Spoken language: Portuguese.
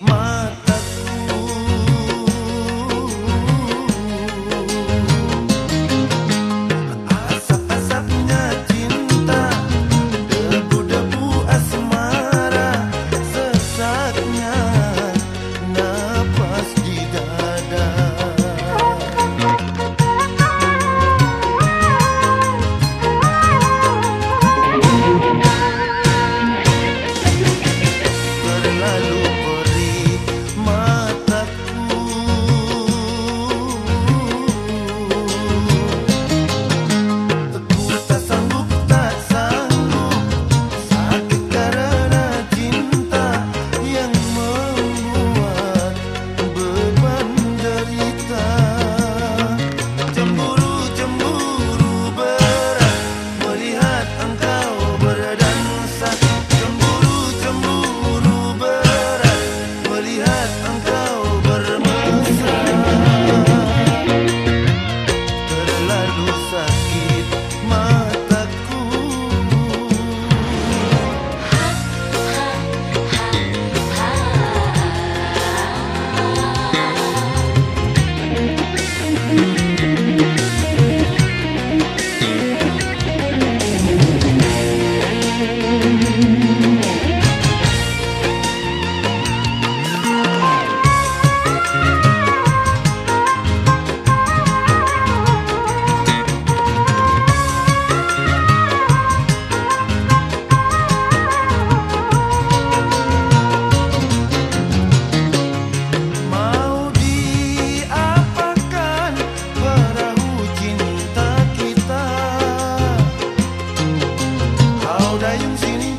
mãe sayang sini